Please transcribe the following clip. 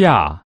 下